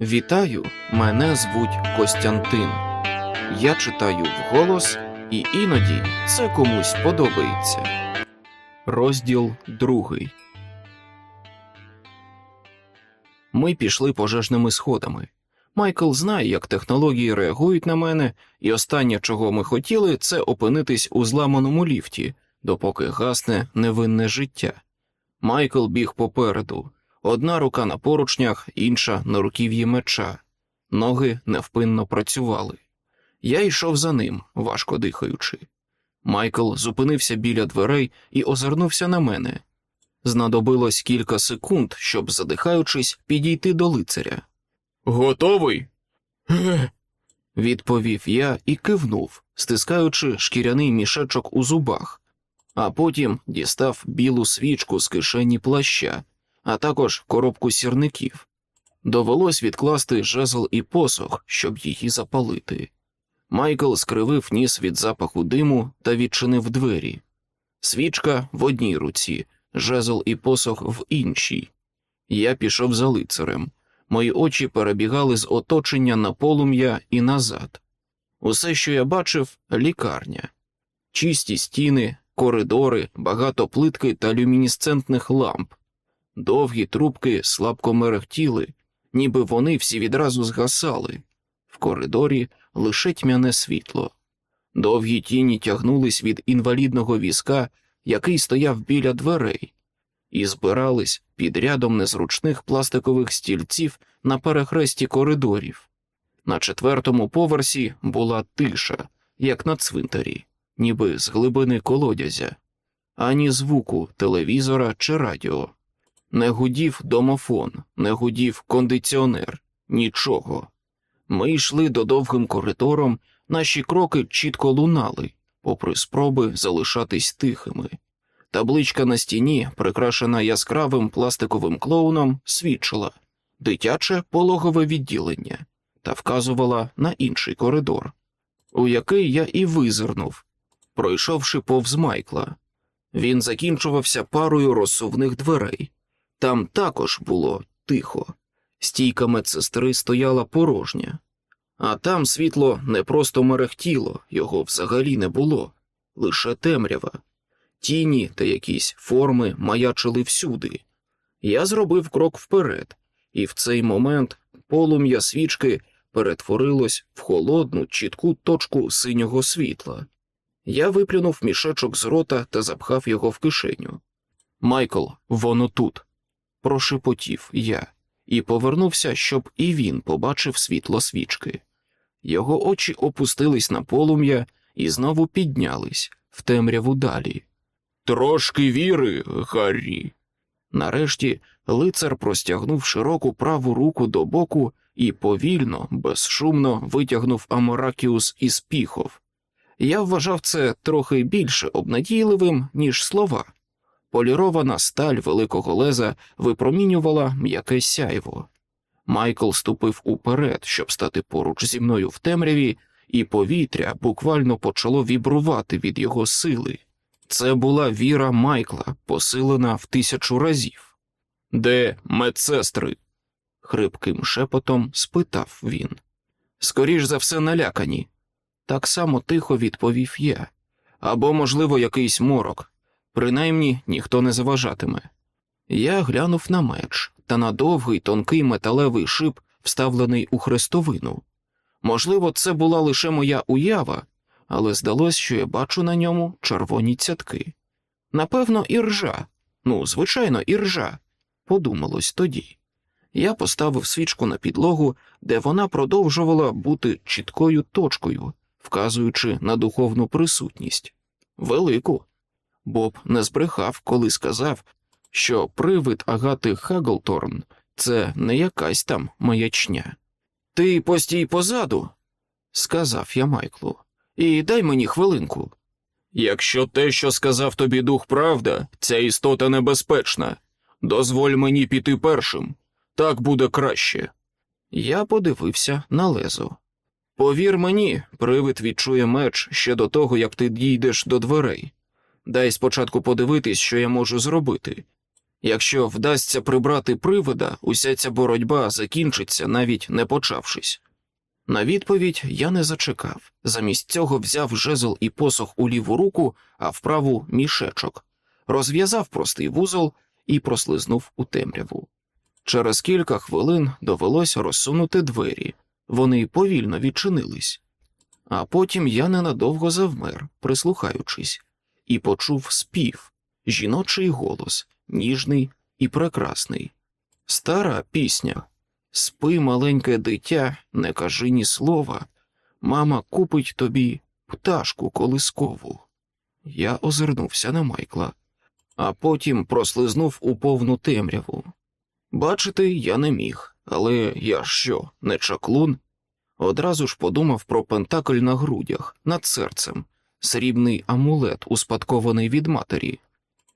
Вітаю, мене звуть Костянтин. Я читаю вголос, і іноді це комусь подобається. Розділ другий. Ми пішли пожежними сходами. Майкл знає, як технології реагують на мене, і останнє, чого ми хотіли, це опинитись у зламаному ліфті, допоки гасне невинне життя. Майкл біг попереду, одна рука на поручнях, інша на руків'ї меча. Ноги невпинно працювали. Я йшов за ним, важко дихаючи. Майкл зупинився біля дверей і озирнувся на мене. Знадобилось кілька секунд, щоб, задихаючись, підійти до лицаря. Готовий? відповів я і кивнув, стискаючи шкіряний мішечок у зубах, а потім дістав білу свічку з кишені плаща, а також коробку сірників. Довелось відкласти жезл і посох, щоб її запалити. Майкл скривив ніс від запаху диму та відчинив двері. Свічка в одній руці, жезл і посох в іншій. Я пішов за лицарем. Мої очі перебігали з оточення на полум'я і назад. Усе, що я бачив, лікарня, чисті стіни, коридори, багато плитки та люмінесцентних ламп, довгі трубки слабко мерехтіли, ніби вони всі відразу згасали. В коридорі лише тьмяне світло. Довгі тіні тягнулись від інвалідного візка, який стояв біля дверей, і збирались під рядом незручних пластикових стільців на перехресті коридорів. На четвертому поверсі була тиша, як на цвинтарі, ніби з глибини колодязя, ані звуку телевізора чи радіо. Не гудів домофон, не гудів кондиціонер, нічого. Ми йшли додовгим коридором, наші кроки чітко лунали, попри спроби залишатись тихими. Табличка на стіні, прикрашена яскравим пластиковим клоуном, свідчила дитяче пологове відділення та вказувала на інший коридор, у який я і визирнув, пройшовши повз Майкла. Він закінчувався парою розсувних дверей. Там також було тихо. Стійка медсестри стояла порожня, а там світло не просто мерехтіло, його взагалі не було, лише темрява. Тіні та якісь форми маячили всюди. Я зробив крок вперед, і в цей момент полум'я свічки перетворилось в холодну, чітку точку синього світла. Я виплюнув мішечок з рота та запхав його в кишеню. Майкл, воно тут, прошепотів я, і повернувся, щоб і він побачив світло свічки. Його очі опустились на полум'я і знову піднялись в темряву далі. Трошки віри, Гаррі. Нарешті лицар простягнув широку праву руку до боку і повільно, безшумно витягнув Аморакіус із піхов. Я вважав це трохи більше обнадійливим, ніж слова. Полірована сталь великого леза випромінювала м'яке сяйво. Майкл ступив уперед, щоб стати поруч зі мною в темряві, і повітря буквально почало вібрувати від його сили. Це була віра Майкла, посилена в тисячу разів. Де медсестри? хрипким шепотом спитав він. Скоріш за все налякані. Так само тихо відповів я. Або, можливо, якийсь морок. Принаймні ніхто не заважатиме. Я глянув на меч та на довгий тонкий металевий шип, вставлений у хрестовину. Можливо, це була лише моя уява, але здалось, що я бачу на ньому червоні цятки. Напевно, і ржа. Ну, звичайно, і ржа. Подумалось тоді. Я поставив свічку на підлогу, де вона продовжувала бути чіткою точкою, вказуючи на духовну присутність. Велику. Боб не збрехав, коли сказав, що привид Агати Хаглторн це не якась там маячня. Ти постій позаду, сказав я Майклу, і дай мені хвилинку. Якщо те, що сказав тобі дух правда, ця істота небезпечна, дозволь мені піти першим, так буде краще. Я подивився на лезо. Повір мені, привид відчує меч ще до того, як ти дійдеш до дверей. Дай спочатку подивитись, що я можу зробити. Якщо вдасться прибрати привида, уся ця боротьба закінчиться, навіть не почавшись. На відповідь я не зачекав. Замість цього взяв жезл і посох у ліву руку, а в праву мішечок, розв'язав простий вузол і прослизнув у темряву. Через кілька хвилин довелось розсунути двері, вони повільно відчинились, а потім я ненадовго завмер, прислухаючись, і почув спів, жіночий голос, ніжний і прекрасний. Стара пісня. Спи, маленьке дитя, не кажи ні слова. Мама купить тобі пташку колискову. Я озирнувся на Майкла, а потім прослизнув у повну темряву. Бачити я не міг, але я що, не чаклун? Одразу ж подумав про пентакль на грудях над серцем, срібний амулет, успадкований від матері,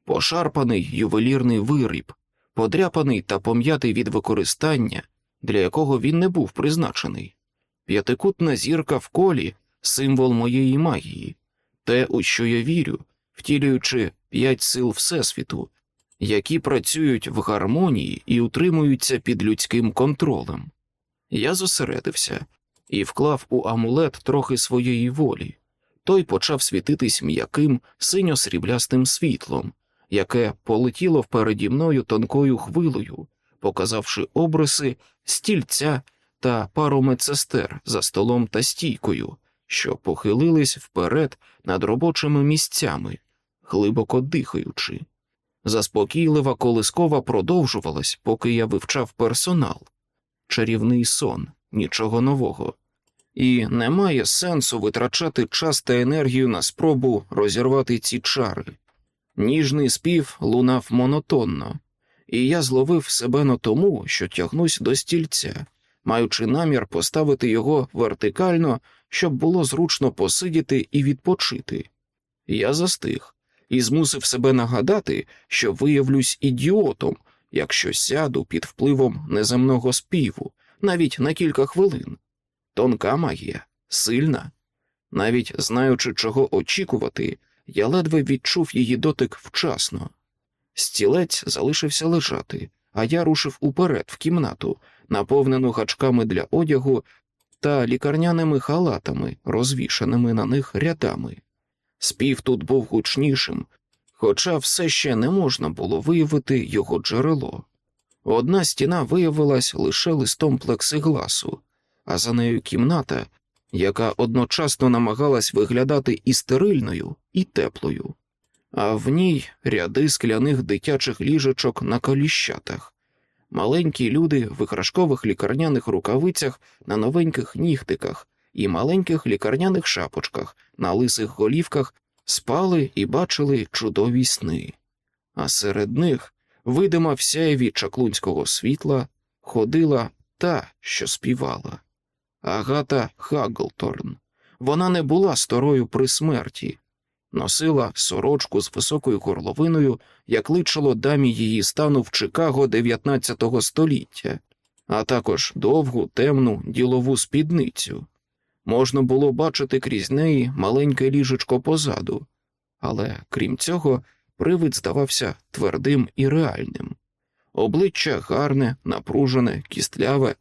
пошарпаний ювелірний виріб, подряпаний та пом'ятий від використання, для якого він не був призначений, п'ятикутна зірка в колі символ моєї магії, те, у що я вірю, втілюючи п'ять сил Всесвіту, які працюють в гармонії і утримуються під людським контролем. Я зосередився і вклав у амулет трохи своєї волі. Той почав світитись м'яким синьо-сріблястим світлом, яке полетіло впереді мною тонкою хвилою, показавши обриси стільця та пару медсестер за столом та стійкою, що похилились вперед над робочими місцями, глибоко дихаючи. Заспокійлива колискова продовжувалась, поки я вивчав персонал, чарівний сон, нічого нового, і немає сенсу витрачати час та енергію на спробу розірвати ці чари. Ніжний спів лунав монотонно, і я зловив себе на тому, що тягнусь до стільця, маючи намір поставити його вертикально, щоб було зручно посидіти і відпочити. Я застиг і змусив себе нагадати, що виявлюсь ідіотом, якщо сяду під впливом неземного співу, навіть на кілька хвилин. Тонка магія, сильна. Навіть знаючи, чого очікувати, я ледве відчув її дотик вчасно. Стілець залишився лежати, а я рушив уперед в кімнату, наповнену гачками для одягу та лікарняними халатами, розвішаними на них рядами. Спів тут був гучнішим, хоча все ще не можна було виявити його джерело. Одна стіна виявилась лише листом плексигласу, а за нею кімната, яка одночасно намагалась виглядати і стерильною, і теплою, а в ній ряди скляних дитячих ліжечок на коліщатах, маленькі люди в іграшкових лікарняних рукавицях на новеньких нігтиках і маленьких лікарняних шапочках на лисих голівках спали і бачили чудові сни, а серед них, видима в сяєві чаклунського світла, ходила та, що співала. Агата Хаглторн. Вона не була старою при смерті, носила сорочку з високою горловиною, як личило дамі її стану в Чикаго 19 століття, а також довгу темну ділову спідницю. Можна було бачити крізь неї маленьке ліжечко позаду, але крім цього, привид здавався твердим і реальним. Обличчя гарне, напружене, кістляве,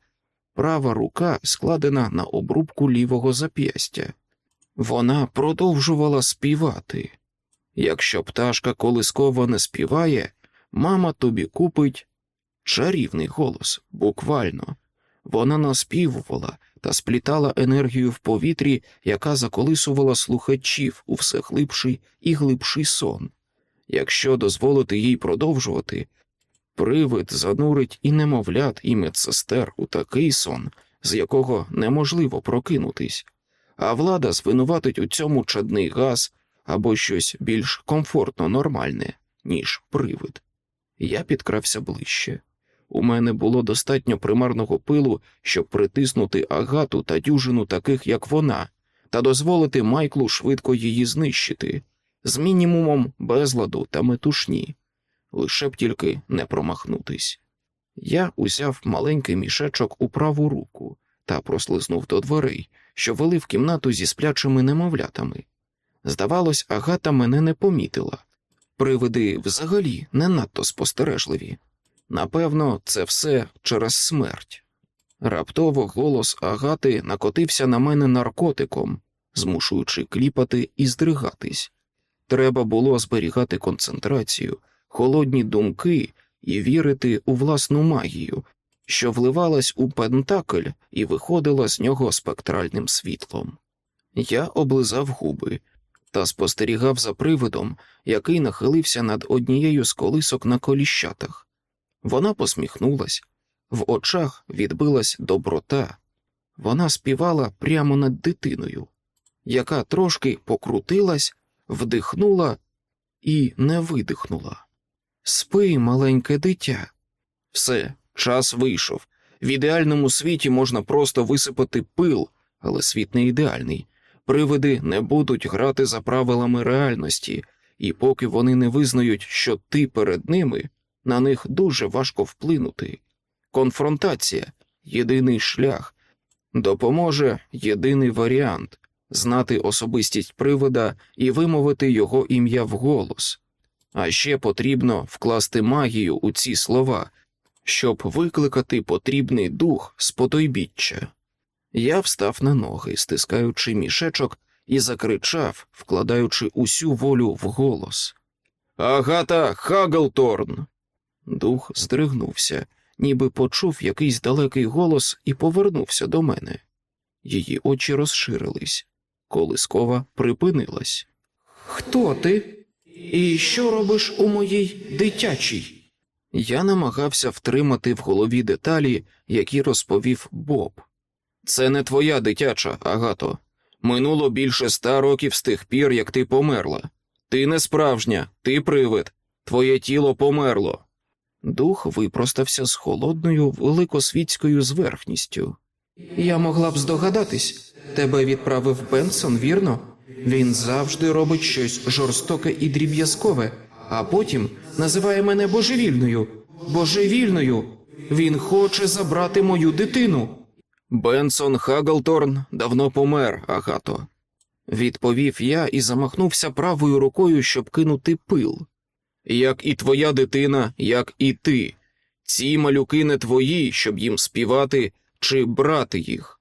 права рука складена на обрубку лівого зап'ястя. Вона продовжувала співати. Якщо пташка колискова не співає, мама тобі купить чарівний голос, буквально. Вона наспівувала та сплітала енергію в повітрі, яка заколисувала слухачів у все глибший і глибший сон. Якщо дозволити їй продовжувати, привид занурить і немовлят, і медсестер у такий сон, з якого неможливо прокинутись, а влада звинуватить у цьому чадний газ або щось більш комфортно нормальне, ніж привид. Я підкрався ближче. У мене було достатньо примарного пилу, щоб притиснути агату та дюжину таких, як вона, та дозволити Майклу швидко її знищити, з мінімумом безладу та метушні, лише б тільки не промахнутись. Я узяв маленький мішечок у праву руку та прослизнув до дверей, що вели в кімнату зі сплячими немовлятами. Здавалось, агата мене не помітила, Привиди взагалі не надто спостережливі. Напевно, це все через смерть. Раптово голос агати накотився на мене наркотиком, змушуючи кліпати і здригатись. Треба було зберігати концентрацію, холодні думки і вірити у власну магію, що вливалась у пентакль і виходила з нього спектральним світлом. Я облизав губи та спостерігав за привидом, який нахилився над однією з колисок на коліщатах. Вона посміхнулась, в очах відбилась доброта. Вона співала прямо над дитиною, яка трошки покрутилась, вдихнула і не видихнула. Спи, маленьке дитя. Все, час вийшов. В ідеальному світі можна просто висипати пил, але світ не ідеальний. Привиди не будуть грати за правилами реальності, і поки вони не визнають, що ти перед ними, на них дуже важко вплинути. Конфронтація єдиний шлях, допоможе єдиний варіант знати особистість привода і вимовити його ім'я вголос. А ще потрібно вкласти магію у ці слова, щоб викликати потрібний дух з потойбіччя. Я встав на ноги, стискаючи мішечок, і закричав, вкладаючи усю волю в голос. Агата Хаглторн. Дух здригнувся, ніби почув якийсь далекий голос і повернувся до мене. Її очі розширились, колискова припинилась. Хто ти? І що робиш у моїй дитячій? Я намагався втримати в голові деталі, які розповів Боб. Це не твоя дитяча, Агато. Минуло більше ста років з тих пір, як ти померла. Ти не справжня, ти привид, твоє тіло померло. Дух випростався з холодною великосвітською зверхністю. Я могла б здогадатись, тебе відправив Бенсон, вірно? Він завжди робить щось жорстоке і дріб'язкове, а потім називає мене божевільною. Божевільною. Він хоче забрати мою дитину. Бенсон Хаглторн давно помер, Агато, відповів я і замахнувся правою рукою, щоб кинути пил. Як і твоя дитина, як і ти. Ці малюки не твої, щоб їм співати чи брати їх.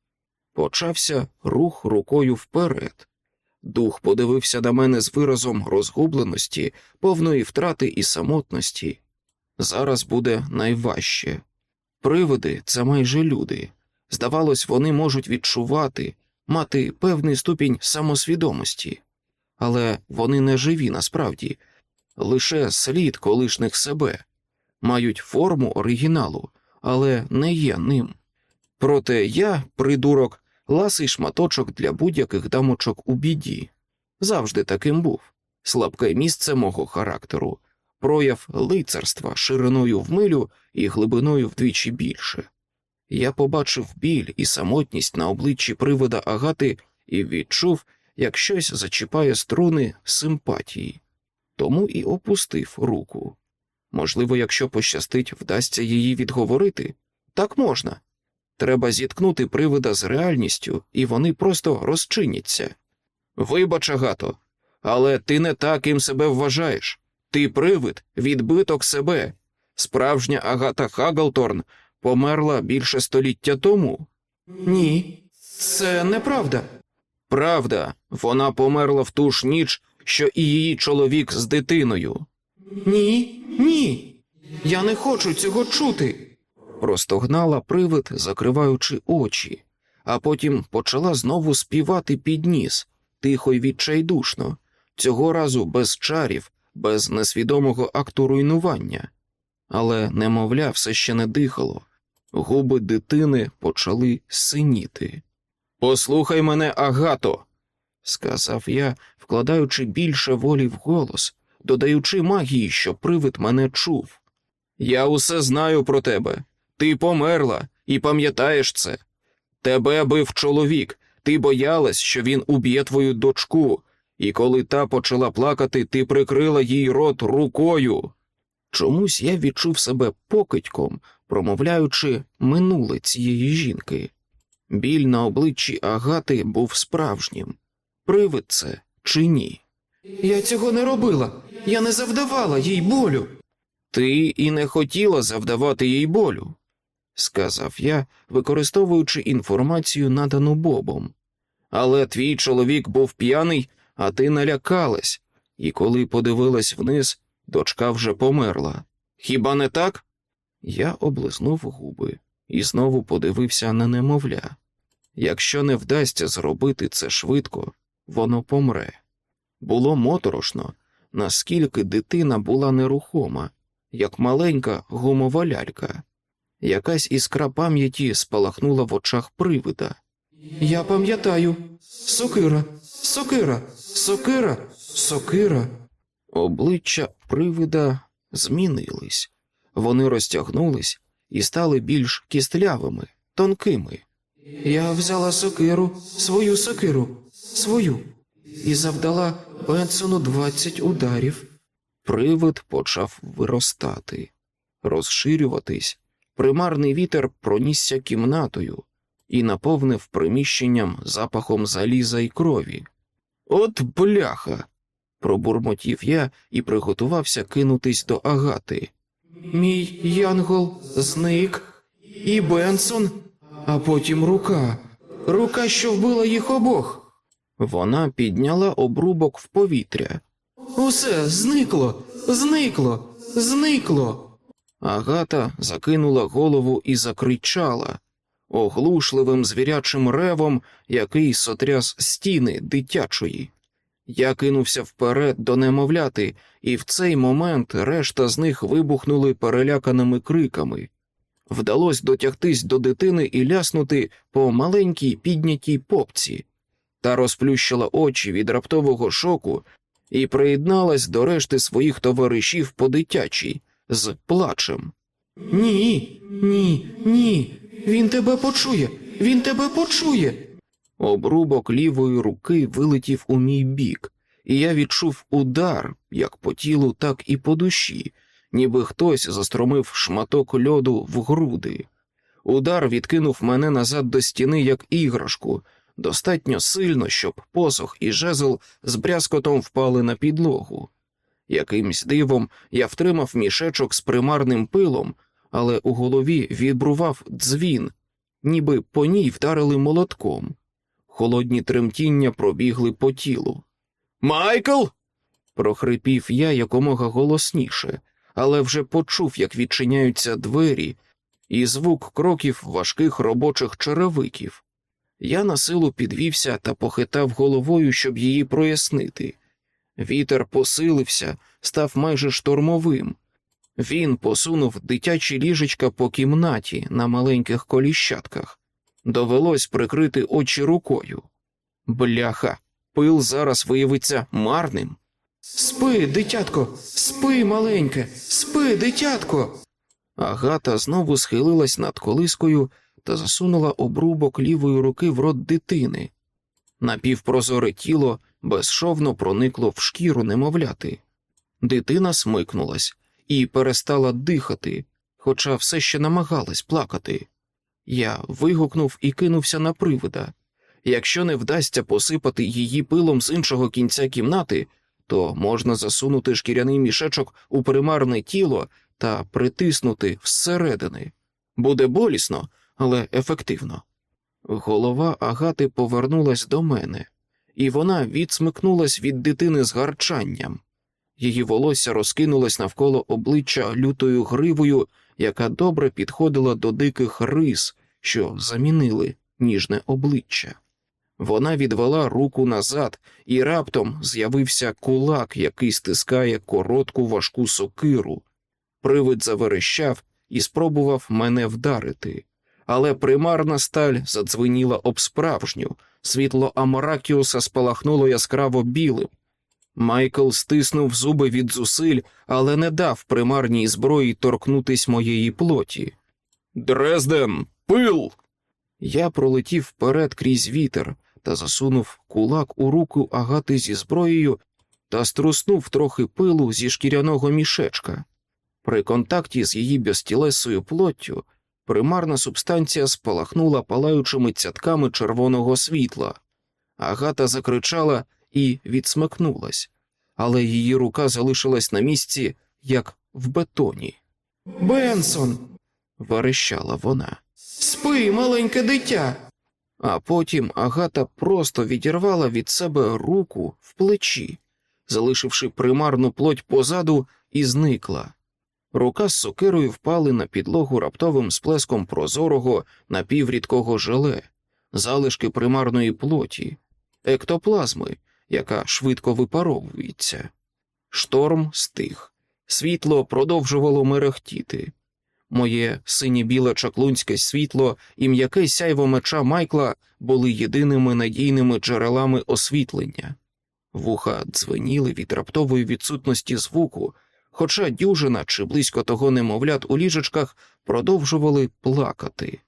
Почався рух рукою вперед. Дух подивився на мене з виразом розгубленості, повної втрати і самотності. Зараз буде найважче. Привиди це майже люди. Здавалось, вони можуть відчувати, мати певний ступінь самосвідомості, але вони не живі насправді, лише слід колишніх себе, мають форму оригіналу, але не є ним. Проте я, придурок, ласий шматочок для будь-яких дамочок у біді. Завжди таким був слабке місце мого характеру, прояв лицарства шириною в милю і глибиною вдвічі більше. Я побачив біль і самотність на обличчі привода агати і відчув, як щось зачіпає струни симпатії, тому і опустив руку. Можливо, якщо пощастить, вдасться її відговорити, так можна. Треба зіткнути привида з реальністю, і вони просто розчиняться. Вибач, Агато, але ти не таким себе вважаєш. Ти привид, відбиток себе. Справжня Агата Хагалторн померла більше століття тому? Ні, це неправда. Правда, вона померла в ту ж ніч, що і її чоловік з дитиною. Ні, ні. Я не хочу цього чути. Простогнала привид, закриваючи очі, а потім почала знову співати під ніс, тихо й відчайдушно, цього разу без чарів, без несвідомого акту руйнування. Але немовля все ще не дихало, губи дитини почали синіти. Послухай мене, агато, сказав я, вкладаючи більше волі в голос, додаючи магії, що привид мене чув. Я усе знаю про тебе. Ти померла і пам'ятаєш це. Тебе бив чоловік, ти боялась, що він уб'є твою дочку, і коли та почала плакати, ти прикрила їй рот рукою. Чомусь я відчув себе покидьком, промовляючи минуле цієї жінки. Біль на обличчі агати був справжнім. Привид це чи ні? Я цього не робила. Я не завдавала їй болю. Ти і не хотіла завдавати їй болю, сказав я, використовуючи інформацію, надану Бобом. Але твій чоловік був п'яний, а ти налякалась, і коли подивилась вниз, дочка вже померла. Хіба не так? Я облизнув губи і знову подивився на немовля. Якщо не вдасться зробити це швидко, воно помре. Було моторошно, наскільки дитина була нерухома, як маленька гумова лялька. Якась іскра пам'яті спалахнула в очах привида. Я пам'ятаю. Сокира, сокира, сокира, сокира. Обличчя привида змінились, вони розтягнулись і стали більш кістлявими, тонкими. Я взяла сокиру, свою сокиру, свою, і завдала Бенсону двадцять ударів. Привид почав виростати, розширюватись. Примарний вітер пронісся кімнатою і наповнив приміщенням запахом заліза й крові. От бляха. пробурмотів я і приготувався кинутись до агати. Мій янгол зник, і Бенсон, а потім рука. Рука, що вбила їх обох. Вона підняла обрубок в повітря. Усе зникло, зникло, зникло. Агата закинула голову і закричала оглушливим звірячим ревом, який сотряс стіни дитячої. Я кинувся вперед до немовляти, і в цей момент решта з них вибухнули переляканими криками. Вдалося дотягтись до дитини і ляснути по маленькій піднятій попці, та розплющила очі від раптового шоку і приєдналась до решти своїх товаришів по дитячій з плачем. Ні, ні, ні. Він тебе почує, він тебе почує. Обрубок лівої руки вилетів у мій бік, і я відчув удар як по тілу, так і по душі, ніби хтось застромив шматок льоду в груди. Удар відкинув мене назад до стіни, як іграшку, достатньо сильно, щоб посох і жезл з брязкотом впали на підлогу. Якимсь дивом я втримав мішечок з примарним пилом, але у голові відбрував дзвін, ніби по ній вдарили молотком. Холодні тремтіння пробігли по тілу. Майкл. прохрипів я якомога голосніше, але вже почув, як відчиняються двері, і звук кроків важких робочих черевиків. Я на силу підвівся та похитав головою, щоб її прояснити. Вітер посилився, став майже штормовим. Він посунув дитячі ліжечка по кімнаті на маленьких коліщатках. Довелось прикрити очі рукою. Бляха, пил зараз виявиться марним. Спи, дитятко, спи, маленьке, спи, дитятко. Агата знову схилилась над колискою та засунула обрубок лівої руки в рот дитини. Напівпрозоре тіло безшовно проникло в шкіру немовляти. Дитина смикнулась і перестала дихати, хоча все ще намагалась плакати. Я вигукнув і кинувся на привида. Якщо не вдасться посипати її пилом з іншого кінця кімнати, то можна засунути шкіряний мішечок у примарне тіло та притиснути всередини. Буде болісно, але ефективно. Голова агати повернулась до мене, і вона відсмикнулась від дитини з гарчанням. Її волосся розкинулось навколо обличчя лютою гривою, яка добре підходила до диких рис, що замінили ніжне обличчя. Вона відвела руку назад, і раптом з'явився кулак, який стискає коротку важку сокиру. Привид заверещав і спробував мене вдарити, але примарна сталь задзвеніла об справжню, світло Амаракіуса спалахнуло яскраво білим. Майкл стиснув зуби від зусиль, але не дав примарній зброї торкнутись моєї плоті. Дрезден, пил! Я пролетів вперед крізь вітер та засунув кулак у руку агати зі зброєю та струснув трохи пилу зі шкіряного мішечка. При контакті з її безтілесою плоттю примарна субстанція спалахнула палаючими цятками червоного світла. Агата закричала і відсмикнулась. але її рука залишилась на місці, як в бетоні. Бенсон, Верещала вона. спи, маленьке дитя. А потім Агата просто відірвала від себе руку в плечі, залишивши примарну плоть позаду, і зникла. Рука з сокирою впали на підлогу раптовим сплеском прозорого напіврідкого желе, залишки примарної плоті, ектоплазми, яка швидко випаровується. Шторм стих, світло продовжувало мерехтіти. Моє синє-біле чаклунське світло і м'яке сяйво меча Майкла були єдиними надійними джерелами освітлення. Вуха дзвеніли від раптової відсутності звуку, хоча дюжина чи близько того немовлят у ліжечках продовжували плакати.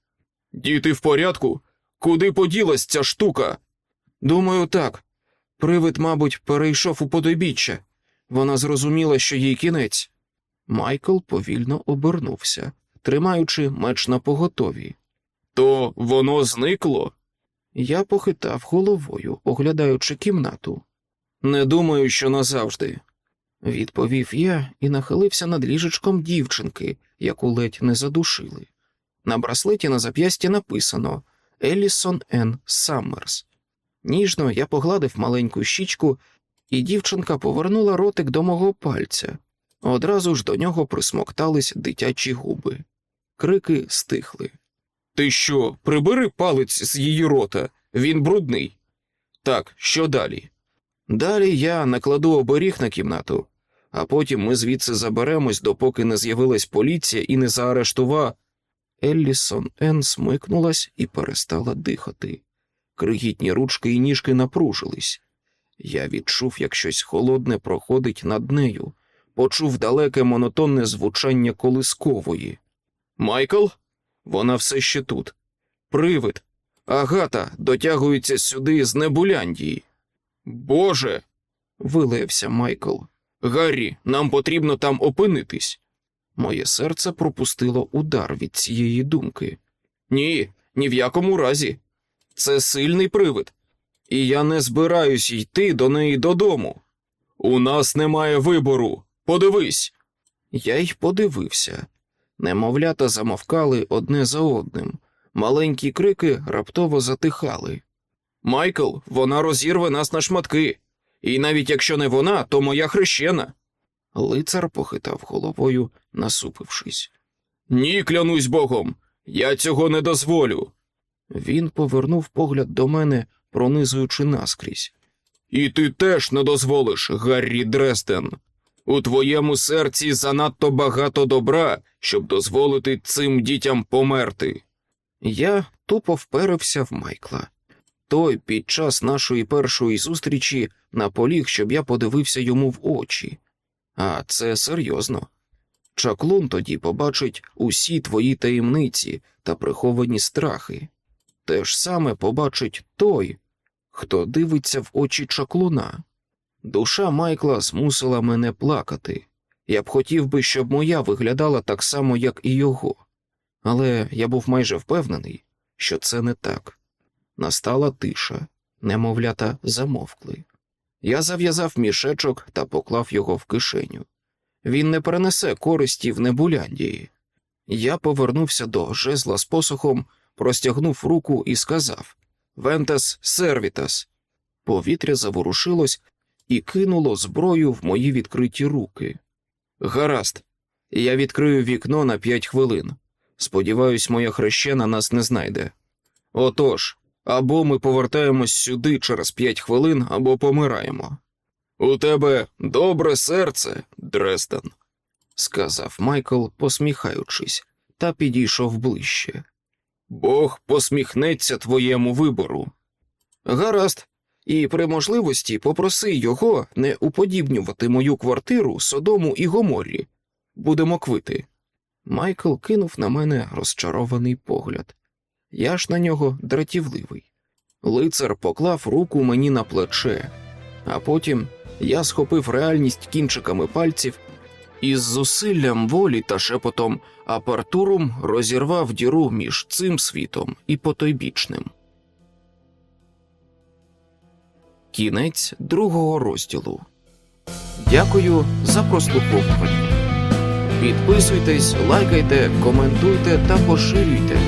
Діти в порядку? Куди поділась ця штука? Думаю, так. Привид, мабуть, перейшов у подобіччя. Вона зрозуміла, що їй кінець. Майкл повільно обернувся, тримаючи меч на поготові. То воно зникло? Я похитав головою, оглядаючи кімнату. Не думаю, що назавжди, відповів я і нахилився над ліжечком дівчинки, яку ледь не задушили. На браслеті на зап'ясті написано Елісон Н. Саммерс. Ніжно я погладив маленьку щічку, і дівчинка повернула ротик до мого пальця. Одразу ж до нього присмоктались дитячі губи. Крики стихли. Ти що, прибери палець з її рота? Він брудний. Так, що далі? Далі я накладу оберіг на кімнату, а потім ми звідси заберемось, допоки не з'явилась поліція і не заарештува. Еллісон Ен смикнулась і перестала дихати. Кригітні ручки і ніжки напружились. Я відчув, як щось холодне проходить над нею, почув далеке монотонне звучання колискової. Майкл? Вона все ще тут. Привид. Агата дотягується сюди з Небуляндії. Боже. вилаявся Майкл. Гаррі, нам потрібно там опинитись. Моє серце пропустило удар від цієї думки. Ні, ні в якому разі. Це сильний привид, і я не збираюсь йти до неї додому. У нас немає вибору. Подивись. Я й подивився. Немовлята замовкали одне за одним. Маленькі крики раптово затихали. Майкл, вона розірве нас на шматки, і навіть якщо не вона, то моя хрещена. Лицар похитав головою, насупившись. Ні, клянусь богом, я цього не дозволю. Він повернув погляд до мене, пронизуючи наскрізь. І ти теж не дозволиш, Гаррі Дрезден. У твоєму серці занадто багато добра, щоб дозволити цим дітям померти. Я тупо вперився в Майкла. Той під час нашої першої зустрічі наполіг, щоб я подивився йому в очі. А це серйозно. Чаклун тоді побачить усі твої таємниці та приховані страхи. Те ж саме побачить той, хто дивиться в очі чаклуна. Душа Майкла змусила мене плакати. Я б хотів би, щоб моя виглядала так само, як і його, але я був майже впевнений, що це не так. Настала тиша, немовлята замовкли. Я зав'язав мішечок та поклав його в кишеню. Він не перенесе користі в Небуляндії. Я повернувся до жезла з посохом, простягнув руку і сказав Вентес сервітас. Повітря заворушилось і кинуло зброю в мої відкриті руки. Гаразд, я відкрию вікно на п'ять хвилин. Сподіваюсь, моя хрещена нас не знайде. Отож, або ми повертаємось сюди через п'ять хвилин, або помираємо. У тебе добре серце, Дрезден, сказав Майкл, посміхаючись, та підійшов ближче. Бог посміхнеться твоєму вибору. Гаразд, і при можливості попроси його не уподібнювати мою квартиру Содому і Гоморрі. Будемо квити. Майкл кинув на мене розчарований погляд. Я ж на нього дратівливий. Лицар поклав руку мені на плече, а потім я схопив реальність кінчиками пальців і з зусиллям волі та шепотом апартурум розірвав діру між цим світом і потойбічним. Кінець другого розділу. Дякую за прослуховування. Підписуйтесь, лайкайте, коментуйте та поширюйте.